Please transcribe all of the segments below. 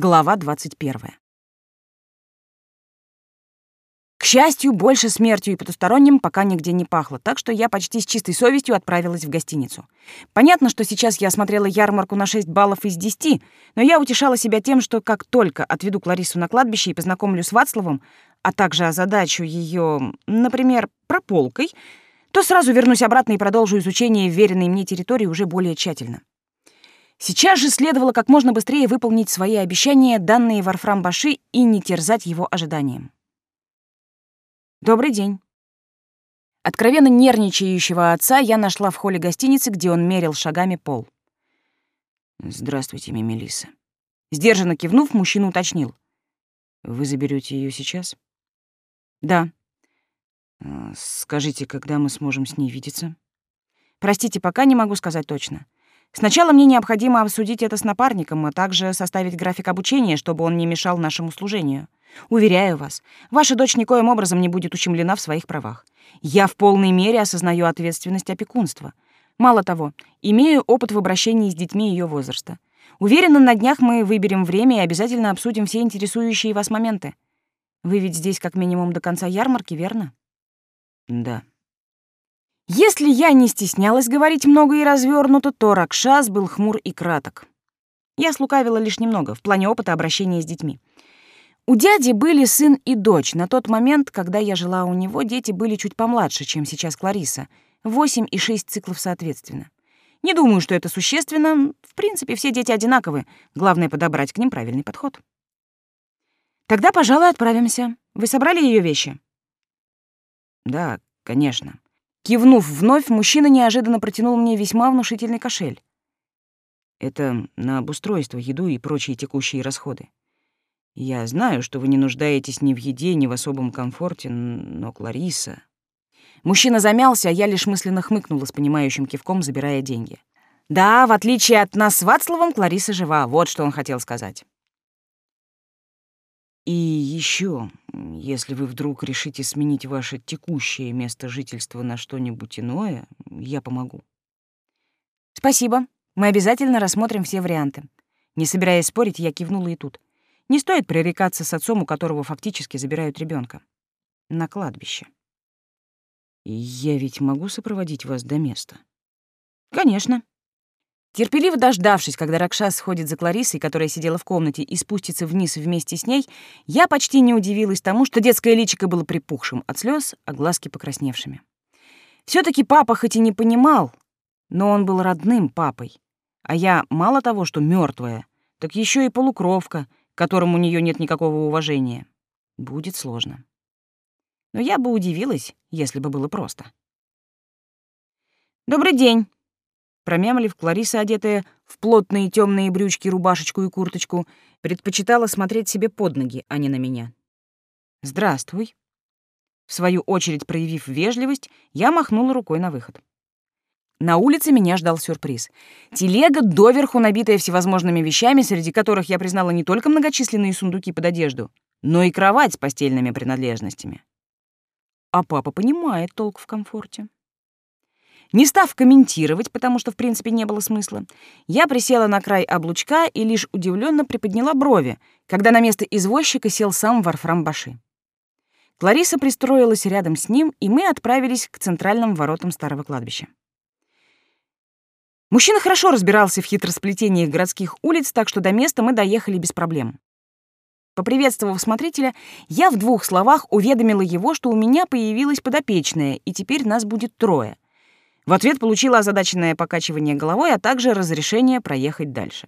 Глава 21. К счастью, больше смертью и потусторонним пока нигде не пахло, так что я почти с чистой совестью отправилась в гостиницу. Понятно, что сейчас я смотрела ярмарку на 6 баллов из 10, но я утешала себя тем, что как только отведу Кларису на кладбище и познакомлю с Вацлавом, а также озадачу ее, например, прополкой, то сразу вернусь обратно и продолжу изучение веренной мне территории уже более тщательно. Сейчас же следовало как можно быстрее выполнить свои обещания, данные Варфрам Баши, и не терзать его ожиданием. «Добрый день». Откровенно нервничающего отца я нашла в холле гостиницы, где он мерил шагами пол. «Здравствуйте, Мимелиса». Сдержанно кивнув, мужчина уточнил. «Вы заберете ее сейчас?» «Да». «А, «Скажите, когда мы сможем с ней видеться?» «Простите, пока не могу сказать точно. Сначала мне необходимо обсудить это с напарником, а также составить график обучения, чтобы он не мешал нашему служению. Уверяю вас, ваша дочь никоим образом не будет ущемлена в своих правах. Я в полной мере осознаю ответственность опекунства. Мало того, имею опыт в обращении с детьми ее возраста. Уверена, на днях мы выберем время и обязательно обсудим все интересующие вас моменты. Вы ведь здесь как минимум до конца ярмарки, верно? Да. Если я не стеснялась говорить много и развернуто, то Ракшас был хмур и краток. Я слукавила лишь немного в плане опыта обращения с детьми. У дяди были сын и дочь. На тот момент, когда я жила у него, дети были чуть помладше, чем сейчас Клариса. Восемь и шесть циклов соответственно. Не думаю, что это существенно. В принципе, все дети одинаковы. Главное — подобрать к ним правильный подход. Тогда, пожалуй, отправимся. Вы собрали ее вещи? Да, конечно. Кивнув вновь, мужчина неожиданно протянул мне весьма внушительный кошель. Это на обустройство, еду и прочие текущие расходы. Я знаю, что вы не нуждаетесь ни в еде, ни в особом комфорте, но Клариса... Мужчина замялся, а я лишь мысленно хмыкнула с понимающим кивком, забирая деньги. Да, в отличие от нас с Вацлавом, Клариса жива, вот что он хотел сказать. И еще, если вы вдруг решите сменить ваше текущее место жительства на что-нибудь иное, я помогу. Спасибо. Мы обязательно рассмотрим все варианты. Не собираясь спорить, я кивнула и тут. Не стоит пререкаться с отцом, у которого фактически забирают ребенка. На кладбище. Я ведь могу сопроводить вас до места? Конечно. Терпеливо дождавшись, когда Ракшас сходит за Кларисой, которая сидела в комнате, и спустится вниз вместе с ней, я почти не удивилась тому, что детское личико было припухшим от слез, а глазки покрасневшими. все таки папа хоть и не понимал, но он был родным папой. А я мало того, что мертвая, так еще и полукровка, к которому у нее нет никакого уважения. Будет сложно. Но я бы удивилась, если бы было просто. «Добрый день!» Промямлив, Клариса, одетая в плотные темные брючки, рубашечку и курточку, предпочитала смотреть себе под ноги, а не на меня. «Здравствуй». В свою очередь, проявив вежливость, я махнула рукой на выход. На улице меня ждал сюрприз. Телега, доверху набитая всевозможными вещами, среди которых я признала не только многочисленные сундуки под одежду, но и кровать с постельными принадлежностями. А папа понимает толк в комфорте. Не став комментировать, потому что в принципе не было смысла, я присела на край облучка и лишь удивленно приподняла брови, когда на место извозчика сел сам Варфрам Баши. Клариса пристроилась рядом с ним, и мы отправились к центральным воротам старого кладбища. Мужчина хорошо разбирался в хитросплетениях городских улиц, так что до места мы доехали без проблем. Поприветствовав смотрителя, я в двух словах уведомила его, что у меня появилась подопечная, и теперь нас будет трое — в ответ получила озадаченное покачивание головой, а также разрешение проехать дальше.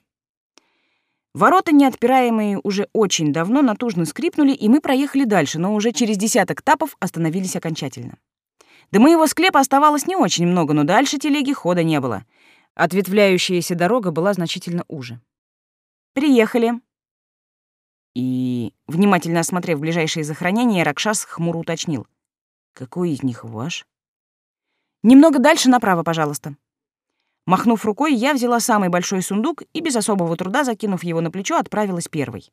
Ворота, не отпираемые уже очень давно, натужно скрипнули, и мы проехали дальше, но уже через десяток тапов остановились окончательно. До моего склепа оставалось не очень много, но дальше телеги хода не было. Ответвляющаяся дорога была значительно уже. «Приехали». И, внимательно осмотрев ближайшие захоронения, Ракшас хмуро уточнил. «Какой из них ваш?» Немного дальше направо, пожалуйста. Махнув рукой, я взяла самый большой сундук и без особого труда, закинув его на плечо, отправилась первой.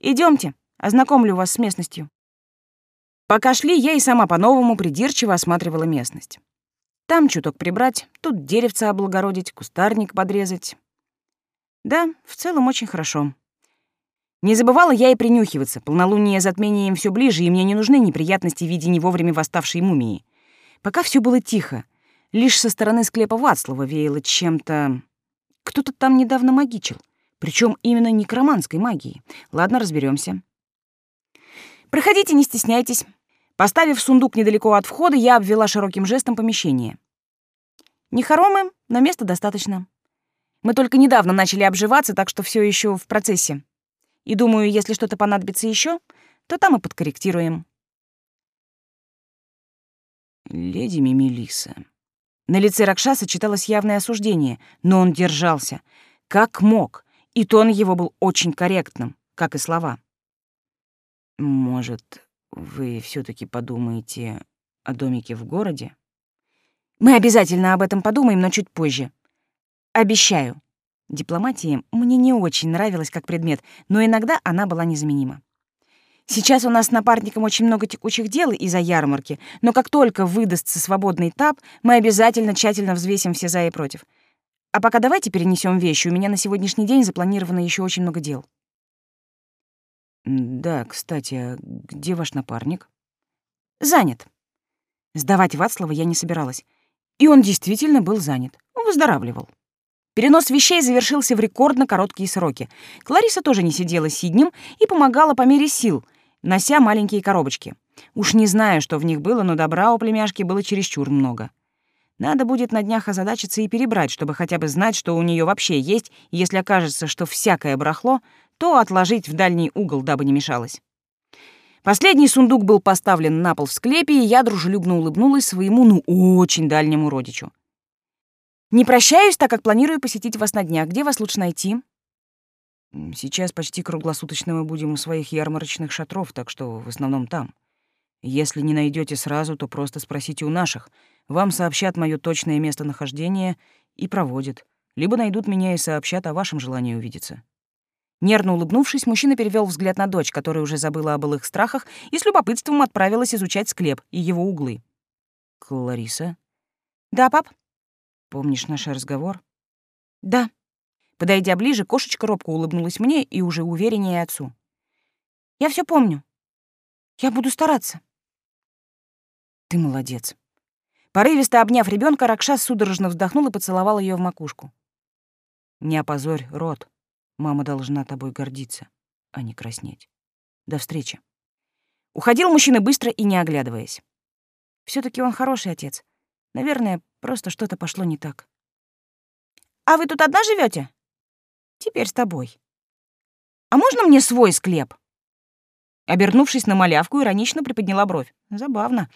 Идемте, ознакомлю вас с местностью. Пока шли, я и сама по-новому придирчиво осматривала местность. Там чуток прибрать, тут деревца облагородить, кустарник подрезать. Да, в целом очень хорошо. Не забывала я и принюхиваться. Полнолуние затмение им все ближе, и мне не нужны неприятности в виде не вовремя восставшей мумии. Пока все было тихо. Лишь со стороны склепа Вацлава веяло чем-то... Кто-то там недавно магичил. Причем именно некроманской магией. Ладно, разберемся. Проходите, не стесняйтесь. Поставив сундук недалеко от входа, я обвела широким жестом помещение. Не хоромы, но места достаточно. Мы только недавно начали обживаться, так что все еще в процессе. И думаю, если что-то понадобится еще, то там и подкорректируем. Леди Мимилиса. На лице Ракшаса читалось явное осуждение, но он держался. Как мог. И тон его был очень корректным, как и слова. Может, вы все таки подумаете о домике в городе? Мы обязательно об этом подумаем, но чуть позже. Обещаю. Дипломатия мне не очень нравилась как предмет, но иногда она была незаменима. Сейчас у нас с напарником очень много текучих дел из-за ярмарки, но как только выдастся свободный этап, мы обязательно тщательно взвесим все за и против. А пока давайте перенесем вещи, у меня на сегодняшний день запланировано еще очень много дел. Да, кстати, а где ваш напарник? Занят. Сдавать Вацлава я не собиралась. И он действительно был занят. Выздоравливал. Перенос вещей завершился в рекордно короткие сроки. Клариса тоже не сидела сиднем и помогала по мере сил, нося маленькие коробочки. Уж не знаю, что в них было, но добра у племяшки было чересчур много. Надо будет на днях озадачиться и перебрать, чтобы хотя бы знать, что у нее вообще есть, и если окажется, что всякое барахло, то отложить в дальний угол, дабы не мешалось. Последний сундук был поставлен на пол в склепе, и я дружелюбно улыбнулась своему, ну, очень дальнему родичу. «Не прощаюсь, так как планирую посетить вас на днях. Где вас лучше найти?» «Сейчас почти круглосуточно мы будем у своих ярмарочных шатров, так что в основном там. Если не найдете сразу, то просто спросите у наших. Вам сообщат мое точное местонахождение и проводят. Либо найдут меня и сообщат о вашем желании увидеться». Нервно улыбнувшись, мужчина перевел взгляд на дочь, которая уже забыла о былых страхах и с любопытством отправилась изучать склеп и его углы. «Клариса?» «Да, пап?» «Помнишь наш разговор?» «Да». Подойдя ближе, кошечка робко улыбнулась мне и уже увереннее отцу. «Я все помню. Я буду стараться». «Ты молодец». Порывисто обняв ребенка, Ракшас судорожно вздохнул и поцеловал ее в макушку. «Не опозорь рот», Мама должна тобой гордиться, а не краснеть. До встречи. Уходил мужчина быстро и не оглядываясь. все таки он хороший отец. Наверное, просто что-то пошло не так. «А вы тут одна живете? «Теперь с тобой». «А можно мне свой склеп?» Обернувшись на малявку, иронично приподняла бровь. Забавно.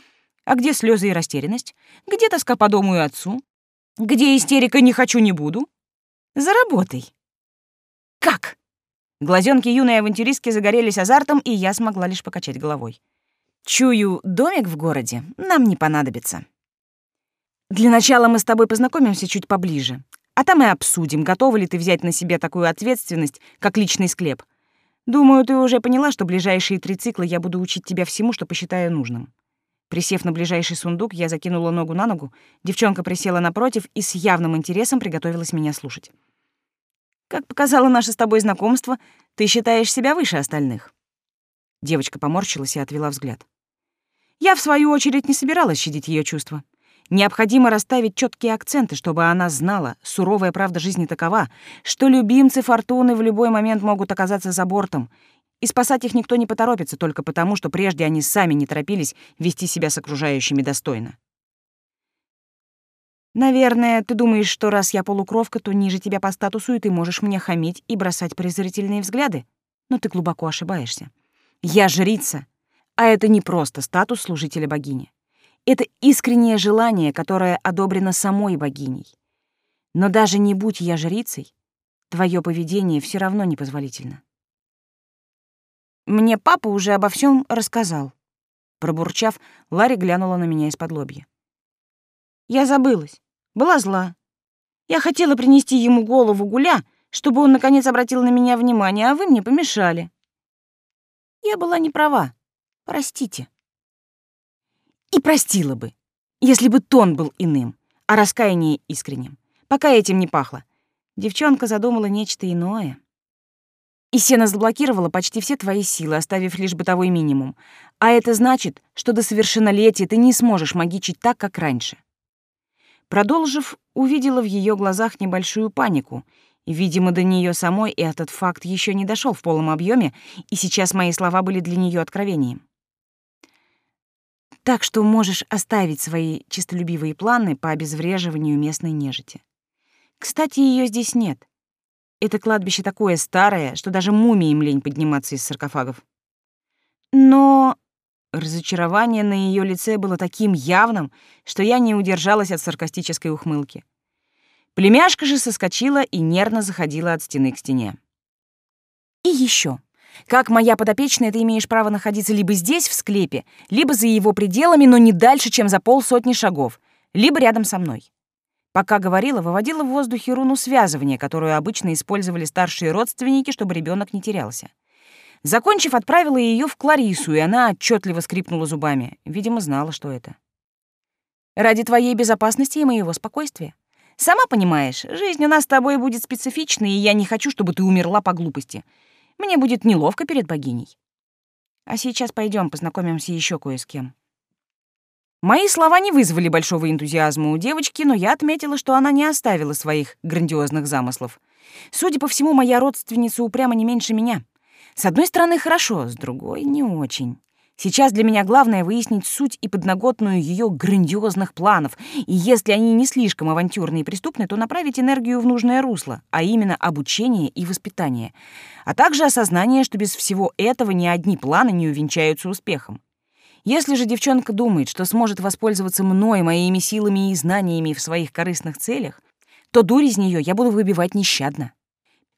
А где слезы и растерянность? Где тоска по дому и отцу? Где истерика «не хочу, не буду»? Заработай. «Как?» Глазенки юной авантюристки загорелись азартом, и я смогла лишь покачать головой. «Чую, домик в городе нам не понадобится. Для начала мы с тобой познакомимся чуть поближе, а там и обсудим, готова ли ты взять на себя такую ответственность, как личный склеп. Думаю, ты уже поняла, что ближайшие три цикла я буду учить тебя всему, что посчитаю нужным». Присев на ближайший сундук, я закинула ногу на ногу, девчонка присела напротив и с явным интересом приготовилась меня слушать. Как показало наше с тобой знакомство, ты считаешь себя выше остальных. Девочка поморщилась и отвела взгляд. Я, в свою очередь, не собиралась щадить ее чувства. Необходимо расставить четкие акценты, чтобы она знала, суровая правда жизни такова, что любимцы Фортуны в любой момент могут оказаться за бортом, и спасать их никто не поторопится только потому, что прежде они сами не торопились вести себя с окружающими достойно. Наверное, ты думаешь, что раз я полукровка, то ниже тебя по статусу, и ты можешь мне хамить и бросать презрительные взгляды. Но ты глубоко ошибаешься. Я жрица, а это не просто статус служителя богини. Это искреннее желание, которое одобрено самой богиней. Но даже не будь я жрицей, твое поведение все равно непозволительно. Мне папа уже обо всем рассказал. Пробурчав, Ларри глянула на меня из-под лобья. Я забылась. Была зла. Я хотела принести ему голову гуля, чтобы он наконец обратил на меня внимание, а вы мне помешали. Я была не права. Простите. И простила бы, если бы тон был иным, а раскаяние искренним. Пока этим не пахло. Девчонка задумала нечто иное. И сено заблокировала почти все твои силы, оставив лишь бытовой минимум. А это значит, что до совершеннолетия ты не сможешь магичить так, как раньше. Продолжив, увидела в ее глазах небольшую панику. Видимо, до нее самой и этот факт еще не дошел в полном объеме, и сейчас мои слова были для нее откровением. Так что можешь оставить свои чистолюбивые планы по обезвреживанию местной нежити. Кстати, ее здесь нет. Это кладбище такое старое, что даже мумиям лень подниматься из саркофагов. Но разочарование на ее лице было таким явным, что я не удержалась от саркастической ухмылки. Племяшка же соскочила и нервно заходила от стены к стене. И еще. Как моя подопечная, ты имеешь право находиться либо здесь, в склепе, либо за его пределами, но не дальше, чем за полсотни шагов, либо рядом со мной. Пока говорила, выводила в воздухе руну связывания, которую обычно использовали старшие родственники, чтобы ребенок не терялся. Закончив, отправила ее в Кларису, и она отчетливо скрипнула зубами. Видимо, знала, что это. «Ради твоей безопасности и моего спокойствия. Сама понимаешь, жизнь у нас с тобой будет специфичной, и я не хочу, чтобы ты умерла по глупости. Мне будет неловко перед богиней. А сейчас пойдем познакомимся еще кое с кем». Мои слова не вызвали большого энтузиазма у девочки, но я отметила, что она не оставила своих грандиозных замыслов. Судя по всему, моя родственница упряма не меньше меня. С одной стороны, хорошо, с другой — не очень. Сейчас для меня главное выяснить суть и подноготную ее грандиозных планов, и если они не слишком авантюрные и преступные, то направить энергию в нужное русло, а именно обучение и воспитание, а также осознание, что без всего этого ни одни планы не увенчаются успехом. Если же девчонка думает, что сможет воспользоваться мной, моими силами и знаниями в своих корыстных целях, то дурь из нее я буду выбивать нещадно.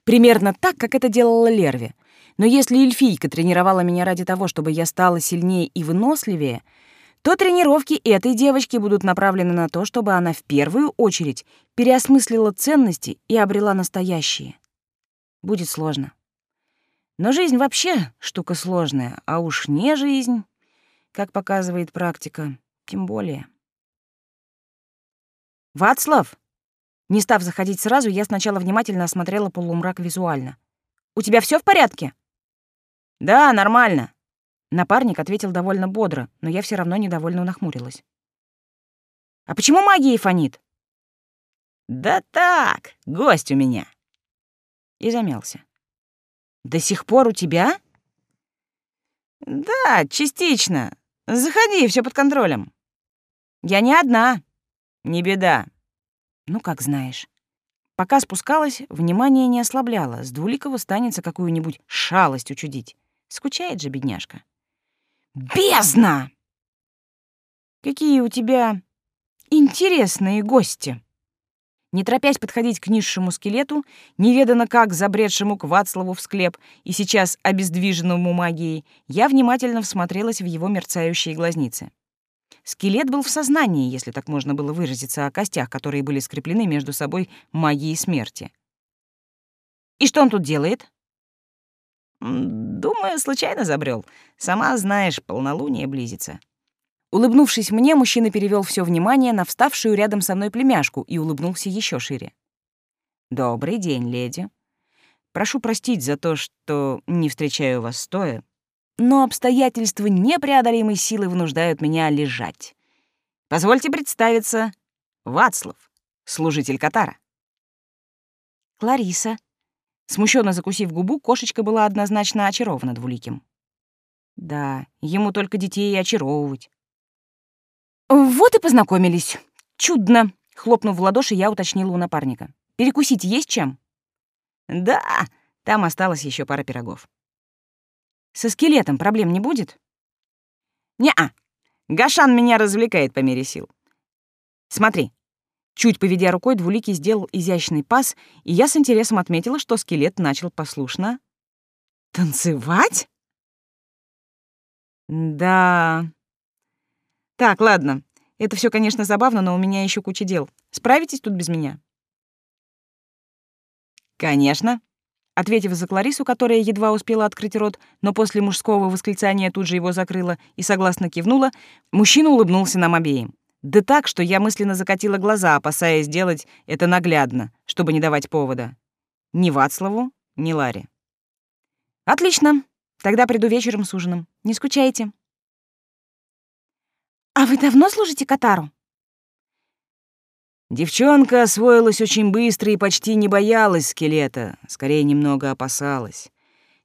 Примерно так, как это делала Лерви. Но если эльфийка тренировала меня ради того, чтобы я стала сильнее и выносливее, то тренировки этой девочки будут направлены на то, чтобы она в первую очередь переосмыслила ценности и обрела настоящие. Будет сложно. Но жизнь вообще штука сложная, а уж не жизнь как показывает практика, тем более. «Вацлав!» Не став заходить сразу, я сначала внимательно осмотрела полумрак визуально. «У тебя все в порядке?» «Да, нормально», Напарник ответил довольно бодро, но я все равно недовольно нахмурилась. «А почему магией фонит?» «Да так, гость у меня». И замялся. «До сих пор у тебя?» «Да, частично. Заходи, все под контролем. Я не одна. Не беда. Ну, как знаешь. Пока спускалась, внимание не ослабляло. С Двуликова станется какую-нибудь шалость учудить. Скучает же бедняжка. Бездна! Какие у тебя интересные гости. Не торопясь подходить к низшему скелету, неведано как забредшему к Вацлаву в склеп и сейчас обездвиженному магией, я внимательно всмотрелась в его мерцающие глазницы. Скелет был в сознании, если так можно было выразиться о костях, которые были скреплены между собой магией смерти. «И что он тут делает?» «Думаю, случайно забрел. Сама знаешь, полнолуние близится». Улыбнувшись мне, мужчина перевел все внимание на вставшую рядом со мной племяшку и улыбнулся еще шире. «Добрый день, леди. Прошу простить за то, что не встречаю вас стоя, но обстоятельства непреодолимой силы вынуждают меня лежать. Позвольте представиться. Вацлав, служитель Катара». «Клариса». Смущенно закусив губу, кошечка была однозначно очарована двуликим. Да, ему только детей и очаровывать. «Вот и познакомились. Чудно!» — хлопнув в ладоши, я уточнила у напарника. «Перекусить есть чем?» «Да, там осталось еще пара пирогов». «Со скелетом проблем не будет?» «Не-а. Гашан меня развлекает по мере сил. Смотри». Чуть поведя рукой, Двуликий сделал изящный пас, и я с интересом отметила, что скелет начал послушно... «Танцевать?» «Да...» Так, ладно. Это все, конечно, забавно, но у меня еще куча дел. Справитесь тут без меня? Конечно. Ответив за Кларису, которая едва успела открыть рот, но после мужского восклицания тут же его закрыла и согласно кивнула, мужчина улыбнулся нам обеим. Да так, что я мысленно закатила глаза, опасаясь сделать это наглядно, чтобы не давать повода. Ни Вацлаву, ни Ларе. Отлично. Тогда приду вечером с ужином. Не скучайте. А вы давно служите Катару? Девчонка освоилась очень быстро и почти не боялась скелета, скорее немного опасалась.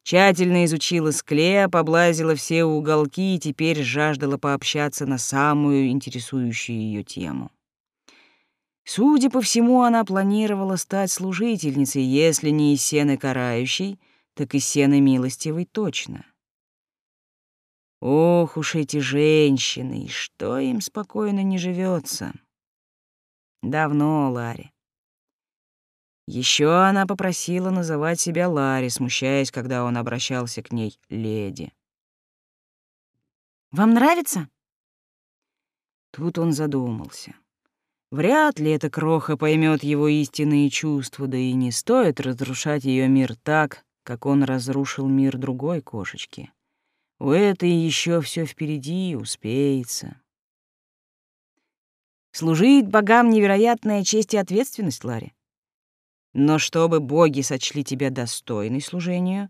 Тщательно изучила склеп, облазила все уголки и теперь жаждала пообщаться на самую интересующую ее тему. Судя по всему, она планировала стать служительницей, если не из сены карающей, так и сены милостивой точно. Ох уж эти женщины, что им спокойно не живется. Давно, Ларри. Еще она попросила называть себя Ларри, смущаясь, когда он обращался к ней леди. «Вам нравится?» Тут он задумался. Вряд ли эта кроха поймет его истинные чувства, да и не стоит разрушать ее мир так, как он разрушил мир другой кошечки. У этой еще все впереди, успеется. Служить богам — невероятная честь и ответственность, Ларри. Но чтобы боги сочли тебя достойной служению,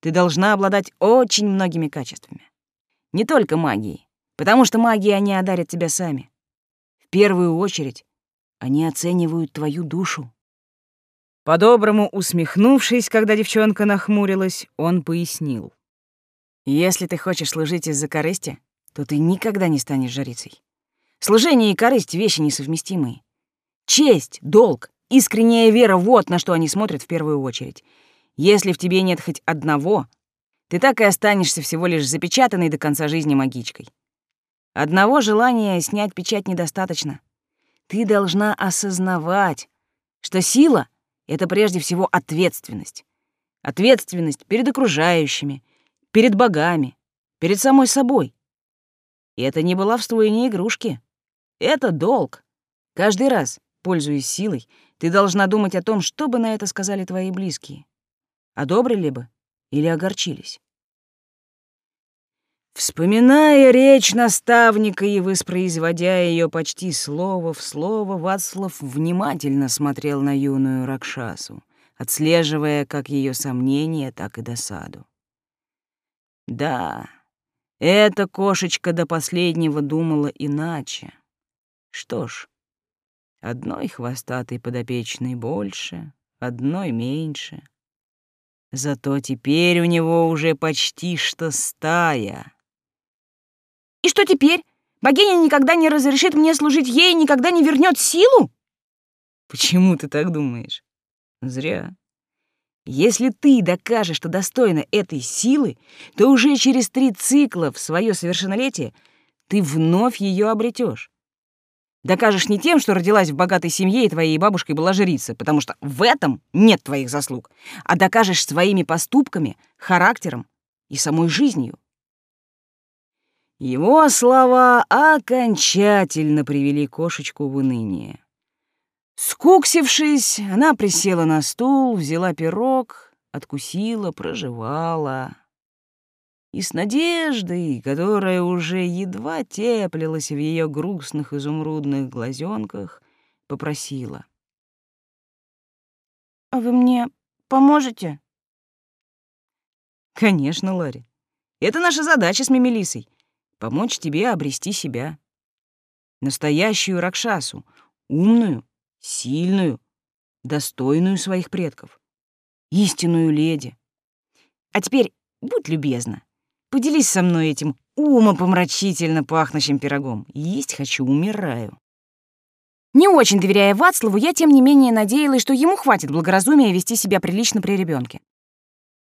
ты должна обладать очень многими качествами. Не только магией, потому что магией они одарят тебя сами. В первую очередь они оценивают твою душу. По-доброму усмехнувшись, когда девчонка нахмурилась, он пояснил. «Если ты хочешь служить из-за корысти, то ты никогда не станешь жрицей. Служение и корысть — вещи несовместимые. Честь, долг, искренняя вера — вот на что они смотрят в первую очередь. Если в тебе нет хоть одного, ты так и останешься всего лишь запечатанной до конца жизни магичкой. Одного желания снять печать недостаточно. Ты должна осознавать, что сила — это прежде всего ответственность. Ответственность перед окружающими, перед богами, перед самой собой. И это не баловство и не игрушки. Это долг. Каждый раз, пользуясь силой, ты должна думать о том, что бы на это сказали твои близкие. Одобрили бы или огорчились. Вспоминая речь наставника и воспроизводя ее почти слово в слово, Вацлав внимательно смотрел на юную Ракшасу, отслеживая как ее сомнения, так и досаду. Да, эта кошечка до последнего думала иначе. Что ж, одной хвостатой подопечной больше, одной меньше. Зато теперь у него уже почти что стая — и что теперь? Богиня никогда не разрешит мне служить ей и никогда не вернет силу? Почему ты так думаешь? Зря. Если ты докажешь, что достойна этой силы, то уже через три цикла в свое совершеннолетие ты вновь ее обретешь. Докажешь не тем, что родилась в богатой семье и твоей бабушкой была жрица, потому что в этом нет твоих заслуг, а докажешь своими поступками, характером и самой жизнью. Его слова окончательно привели кошечку в уныние. Скуксившись, она присела на стул, взяла пирог, откусила, прожевала. И с надеждой, которая уже едва теплилась в ее грустных изумрудных глазенках, попросила. «А вы мне поможете?» «Конечно, Ларри. Это наша задача с Мимелисой помочь тебе обрести себя. Настоящую Ракшасу, умную, сильную, достойную своих предков. Истинную леди. А теперь будь любезна, поделись со мной этим умопомрачительно пахнущим пирогом. Есть хочу, умираю. Не очень доверяя Вацлаву, я тем не менее надеялась, что ему хватит благоразумия вести себя прилично при ребенке.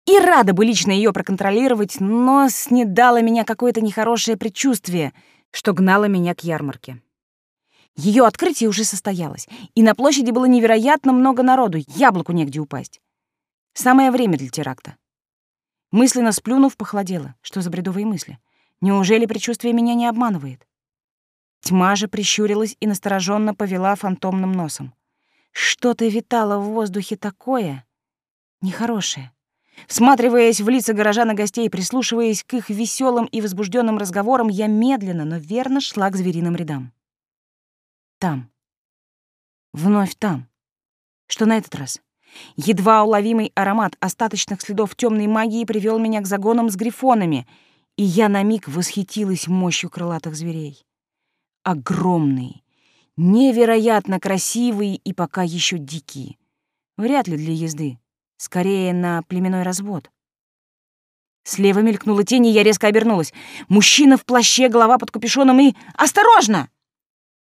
И рада бы лично ее проконтролировать, но снедало меня какое-то нехорошее предчувствие, что гнало меня к ярмарке. Ее открытие уже состоялось, и на площади было невероятно много народу, яблоку негде упасть. Самое время для теракта. Мысленно сплюнув, похолодела. Что за бредовые мысли? Неужели предчувствие меня не обманывает? Тьма же прищурилась и настороженно повела фантомным носом. Что-то витало в воздухе такое нехорошее. Всматриваясь в лица горожан и гостей, прислушиваясь к их веселым и возбужденным разговорам, я медленно, но верно шла к звериным рядам. Там. Вновь там. Что на этот раз? Едва уловимый аромат остаточных следов темной магии привел меня к загонам с грифонами, и я на миг восхитилась мощью крылатых зверей. Огромные, невероятно красивые и пока еще дикие. Вряд ли для езды, скорее на племенной развод. Слева мелькнула тень, и я резко обернулась. Мужчина в плаще, голова под капюшоном и... «Осторожно!»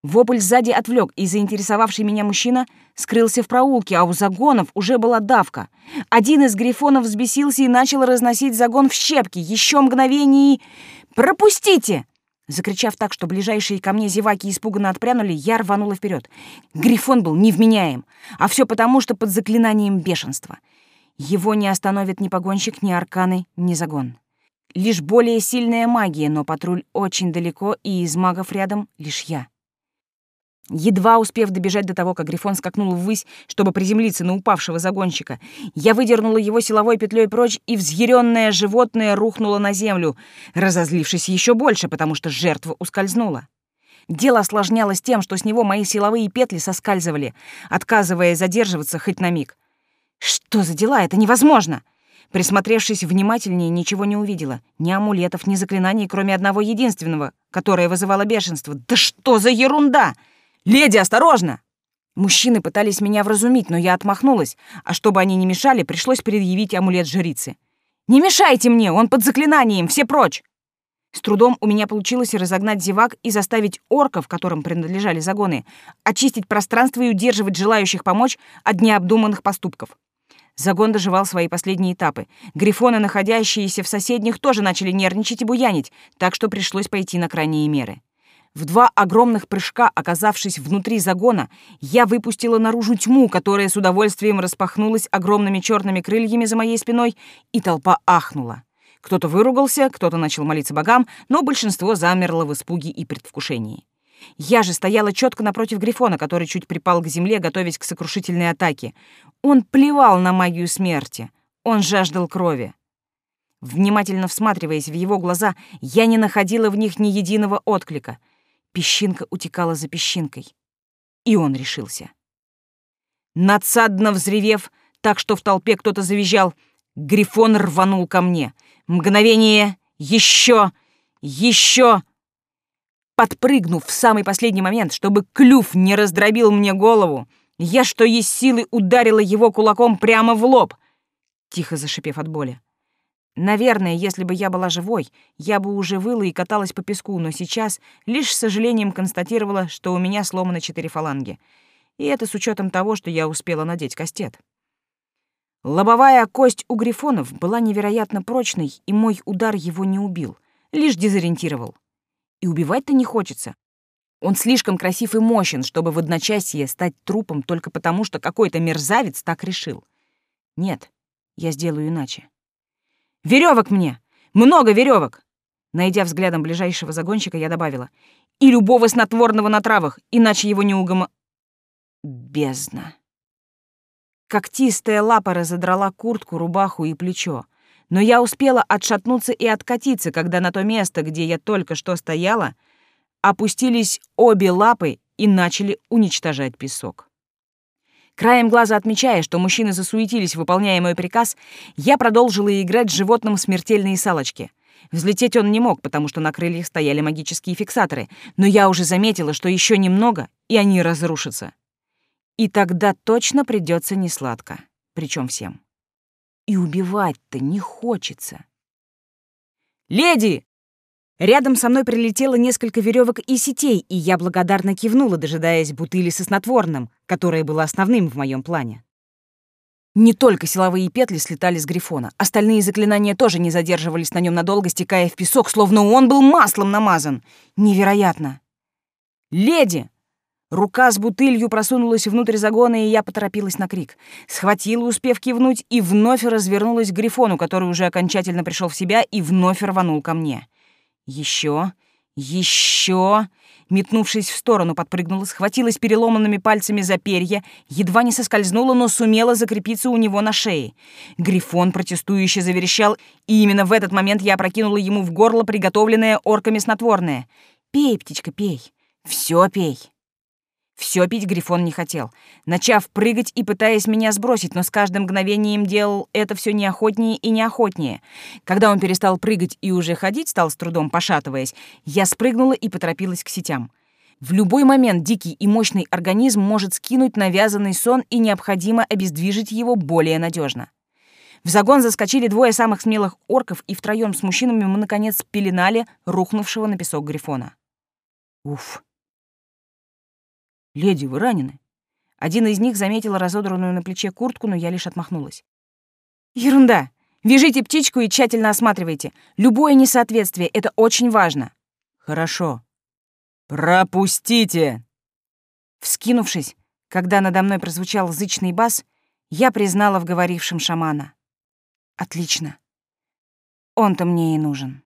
Вопль сзади отвлек, и заинтересовавший меня мужчина скрылся в проулке, а у загонов уже была давка. Один из грифонов взбесился и начал разносить загон в щепки. Еще мгновение и... «Пропустите!» Закричав так, что ближайшие ко мне зеваки испуганно отпрянули, я рванула вперед. Грифон был невменяем, а все потому, что под заклинанием бешенства. Его не остановит ни погонщик, ни арканы, ни загон. Лишь более сильная магия, но патруль очень далеко, и из магов рядом лишь я. Едва успев добежать до того, как Грифон скакнул ввысь, чтобы приземлиться на упавшего загонщика, я выдернула его силовой петлей прочь, и взъяренное животное рухнуло на землю, разозлившись еще больше, потому что жертва ускользнула. Дело осложнялось тем, что с него мои силовые петли соскальзывали, отказывая задерживаться хоть на миг. Что за дела? Это невозможно! Присмотревшись внимательнее, ничего не увидела. Ни амулетов, ни заклинаний, кроме одного единственного, которое вызывало бешенство. Да что за ерунда! «Леди, осторожно!» Мужчины пытались меня вразумить, но я отмахнулась, а чтобы они не мешали, пришлось предъявить амулет жрицы. «Не мешайте мне, он под заклинанием, все прочь!» С трудом у меня получилось разогнать зевак и заставить орков, которым принадлежали загоны, очистить пространство и удерживать желающих помочь от необдуманных поступков. Загон доживал свои последние этапы. Грифоны, находящиеся в соседних, тоже начали нервничать и буянить, так что пришлось пойти на крайние меры. В два огромных прыжка, оказавшись внутри загона, я выпустила наружу тьму, которая с удовольствием распахнулась огромными черными крыльями за моей спиной, и толпа ахнула. Кто-то выругался, кто-то начал молиться богам, но большинство замерло в испуге и предвкушении. Я же стояла четко напротив Грифона, который чуть припал к земле, готовясь к сокрушительной атаке. Он плевал на магию смерти. Он жаждал крови. Внимательно всматриваясь в его глаза, я не находила в них ни единого отклика — Песчинка утекала за песчинкой. И он решился. Надсадно взревев, так что в толпе кто-то завизжал, Грифон рванул ко мне. Мгновение, еще, еще. Подпрыгнув в самый последний момент, чтобы клюв не раздробил мне голову, я, что есть силы, ударила его кулаком прямо в лоб, тихо зашипев от боли. Наверное, если бы я была живой, я бы уже выла и каталась по песку, но сейчас лишь с сожалением констатировала, что у меня сломаны четыре фаланги. И это с учетом того, что я успела надеть кастет. Лобовая кость у грифонов была невероятно прочной, и мой удар его не убил, лишь дезориентировал. И убивать-то не хочется. Он слишком красив и мощен, чтобы в одночасье стать трупом только потому, что какой-то мерзавец так решил. Нет, я сделаю иначе. Веревок мне! Много веревок! Найдя взглядом ближайшего загонщика, я добавила. И любого снотворного на травах, иначе его не угомо... Бездна. Когтистая лапа разодрала куртку, рубаху и плечо. Но я успела отшатнуться и откатиться, когда на то место, где я только что стояла, опустились обе лапы и начали уничтожать песок. Краем глаза отмечая, что мужчины засуетились, выполняя мой приказ, я продолжила играть с животным смертельные салочки. Взлететь он не мог, потому что на крыльях стояли магические фиксаторы, но я уже заметила, что еще немного, и они разрушатся. И тогда точно придется несладко, причем всем. И убивать-то не хочется. «Леди!» Рядом со мной прилетело несколько веревок и сетей, и я благодарно кивнула, дожидаясь бутыли со снотворным, которое было основным в моем плане. Не только силовые петли слетали с Грифона, остальные заклинания тоже не задерживались на нем надолго, стекая в песок, словно он был маслом намазан. Невероятно! «Леди!» Рука с бутылью просунулась внутрь загона, и я поторопилась на крик. Схватила, успев кивнуть, и вновь развернулась к Грифону, который уже окончательно пришел в себя и вновь рванул ко мне. Еще, еще. Метнувшись в сторону, подпрыгнула, схватилась переломанными пальцами за перья, едва не соскользнула, но сумела закрепиться у него на шее. Грифон протестующе заверещал, и именно в этот момент я опрокинула ему в горло приготовленное орками снотворное. «Пей, птичка, пей. Все пей». Все пить Грифон не хотел, начав прыгать и пытаясь меня сбросить, но с каждым мгновением делал это все неохотнее и неохотнее. Когда он перестал прыгать и уже ходить стал с трудом пошатываясь, я спрыгнула и поторопилась к сетям. В любой момент дикий и мощный организм может скинуть навязанный сон, и необходимо обездвижить его более надежно. В загон заскочили двое самых смелых орков, и втроем с мужчинами мы, наконец, пеленали рухнувшего на песок Грифона. Уф, «Леди, вы ранены?» Один из них заметил разодранную на плече куртку, но я лишь отмахнулась. «Ерунда! Вяжите птичку и тщательно осматривайте. Любое несоответствие — это очень важно». «Хорошо. Пропустите!» Вскинувшись, когда надо мной прозвучал зычный бас, я признала в говорившем шамана. «Отлично. Он-то мне и нужен».